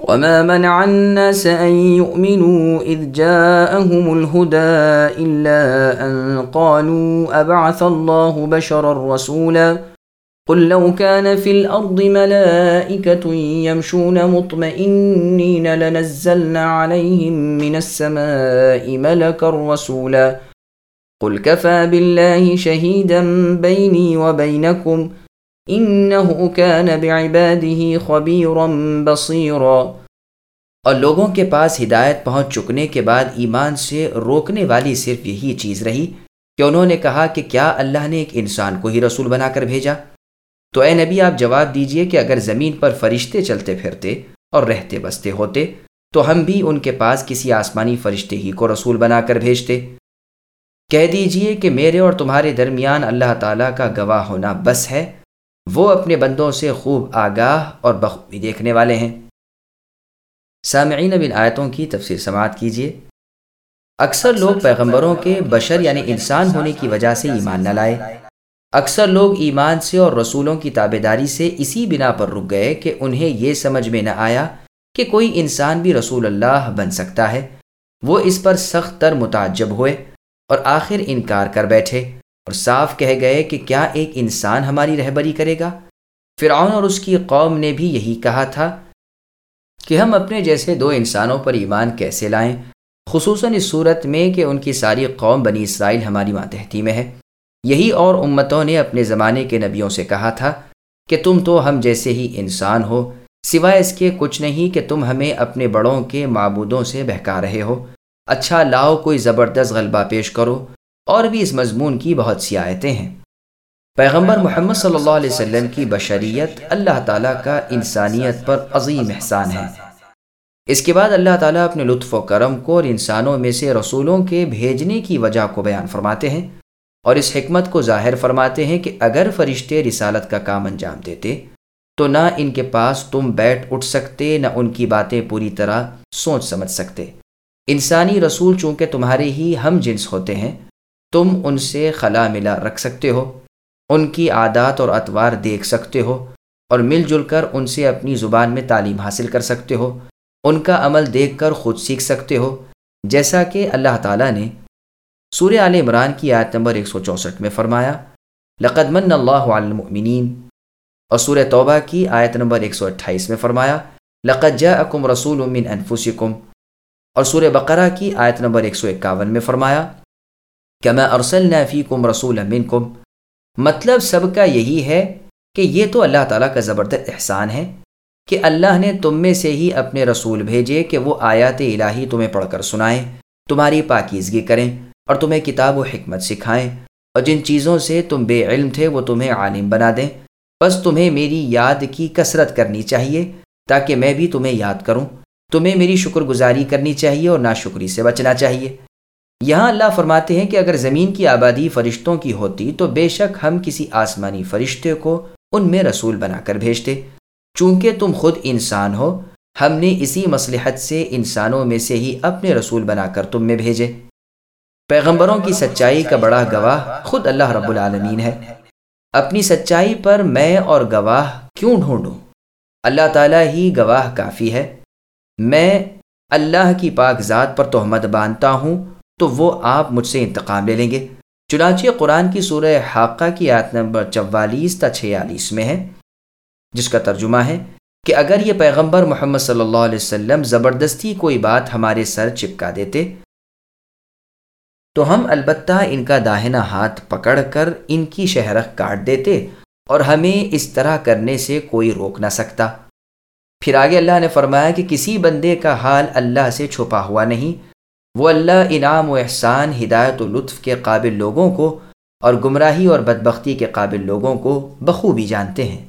وما منع الناس أن يؤمنوا إذ جاءهم الهدى إلا أن قالوا أبعث الله بشرا رسولا قل لو كان في الأرض ملائكة يمشون مطمئنين لنزلنا عليهم من السماء ملكا رسولا قل كفى بالله شهيدا بيني وبينكم ۖ انه كان بعباده خبيرا بصيرا اور لوگوں کے پاس ہدایت پہنچ چکنے کے بعد ایمان سے روکنے والی صرف یہی چیز رہی کہ انہوں نے کہا کہ کیا اللہ نے ایک انسان کو ہی رسول بنا کر بھیجا؟ تو اے نبی، آپ جواب دیجیے کہ اگر زمین پر فرشتے چلتے پھرتے اور رہتے بستے ہوتے، تو ہم بھی ان کے پاس کسی آسمانی فرشتے ہی کو رسول بنا کر بھیجتے۔ کہہ دیجیے کہ میرے اور تمہارے درمیان اللہ تعالیٰ کا گواہ ہونا بس ہے۔ وہ اپنے بندوں سے خوب آگاہ اور بخوبی دیکھنے والے ہیں۔ سامعین بن آیتوں کی تفسیر سماعت کیجیے۔ اکثر لوگ پیغمبروں کے بشر یعنی انسان ہونے کی وجہ سے ایمان نہ لائے۔ اکثر لوگ ایمان سے اور رسولوں کی تابے داری سے اسی بنا پر رک گئے کہ انہیں یہ سمجھ میں نہ آیا کہ کوئی انسان بھی رسول اللہ بن سکتا ہے۔ وہ اس پر سخت تر متعجب ہوئے اور آخر انکار کر بیٹھے۔ اور صاف کہہ گئے کہ کیا ایک انسان ہماری رہبری کرے گا؟ فرعون اور اس کی قوم نے بھی یہی کہا تھا کہ ہم اپنے جیسے دو انسانوں پر ایمان کیسے لائیں، خصوصاً اس صورت میں کہ ان کی ساری قوم بنی اسرائیل ہماری ماتحتی میں ہے۔ یہی اور امتوں نے اپنے زمانے کے نبیوں سے کہا تھا کہ تم تو ہم جیسے ہی انسان ہو، سوائے اس کے کچھ نہیں کہ تم ہمیں اپنے بڑوں کے معبودوں سے بہکا رہے ہو۔ اچھا لاؤ، کوئی زبردست غلبہ پیش کرو۔ اور بھی اس مضمون کی بہت سی آیتیں ہیں۔ پیغمبر محمد صلی اللہ علیہ وسلم کی بشریت اللہ تعالیٰ کا انسانیت پر عظیم احسان ہے۔ اس کے بعد اللہ تعالیٰ اپنے لطف و کرم کو اور انسانوں میں سے رسولوں کے بھیجنے کی وجہ کو بیان فرماتے ہیں اور اس حکمت کو ظاہر فرماتے ہیں کہ اگر فرشتے رسالت کا کام انجام دیتے تو نہ ان کے پاس تم بیٹھ اٹھ سکتے، نہ ان کی باتیں پوری طرح سوچ سمجھ سکتے۔ انسانی رسول چونکہ تمہارے ہی ہم جنس ہوتے ہیں تم ان سے خلا ملا رکھ سکتے ہو، ان کی عادات اور اطوار دیکھ سکتے ہو، اور مل جل کر ان سے اپنی زبان میں تعلیم حاصل کر سکتے ہو، ان کا عمل دیکھ کر خود سیکھ سکتے ہو۔ جیسا کہ اللہ تعالیٰ نے سورہ عال عمران کی آیت نمبر 164 میں فرمایا، لقد من اللہ المؤمنین۔ اور سورہ توبہ کی آیت نمبر 128 میں فرمایا، لقد جاءکم رسول من انفسکم۔ اور سورہ بقرہ کی آیت نمبر 151 میں فرمایا کہ میں ارسل نافی کم رسول مطلب سب کا یہی ہے کہ یہ تو اللہ تعالیٰ کا زبردست احسان ہے کہ اللہ نے تم میں سے ہی اپنے رسول بھیجے کہ وہ آیات الہی تمہیں پڑھ کر سنائیں، تمہاری پاکیزگی کریں اور تمہیں کتاب و حکمت سکھائیں۔ اور جن چیزوں سے تم بے علم تھے وہ تمہیں عالم بنا دیں۔ بس تمہیں میری یاد کی کثرت کرنی چاہیے تاکہ میں بھی تمہیں یاد کروں۔ تمہیں میری شکر گزاری کرنی چاہیے اور ناشکری سے بچنا چاہیے۔ یہاں اللہ فرماتے ہیں کہ اگر زمین کی آبادی فرشتوں کی ہوتی تو بے شک ہم کسی آسمانی فرشتے کو ان میں رسول بنا کر بھیجتے۔ چونکہ تم خود انسان ہو، ہم نے اسی مصلحت سے انسانوں میں سے ہی اپنے رسول بنا کر تم میں بھیجے۔ پیغمبروں کی سچائی کا بڑا گواہ خود اللہ رب العالمین ہے۔ اپنی سچائی پر میں اور گواہ کیوں ڈھونڈوں؟ اللہ تعالیٰ ہی گواہ کافی ہے۔ میں اللہ کی پاک ذات پر تہمت باندھتا ہوں۔ تو وہ آپ مجھ سے انتقام لے لیں گے۔ چنانچہ قرآن کی سورہ حاقہ کی آیت نمبر چوالیس تا چھیالیس میں ہے، جس کا ترجمہ ہے کہ اگر یہ پیغمبر محمد صلی اللہ علیہ وسلم زبردستی کوئی بات ہمارے سر چپکا دیتے، تو ہم البتہ ان کا داہنا ہاتھ پکڑ کر ان کی شہرخ کاٹ دیتے اور ہمیں اس طرح کرنے سے کوئی روک نہ سکتا۔ پھر آگے اللہ نے فرمایا کہ کسی بندے کا حال اللہ سے چھپا ہوا نہیں وہ اللہ انعام و احسان، ہدایت و لطف کے قابل لوگوں کو اور گمراہی اور بدبختی کے قابل لوگوں کو بخوبی جانتے ہیں۔